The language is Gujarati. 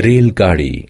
રેલગાડી.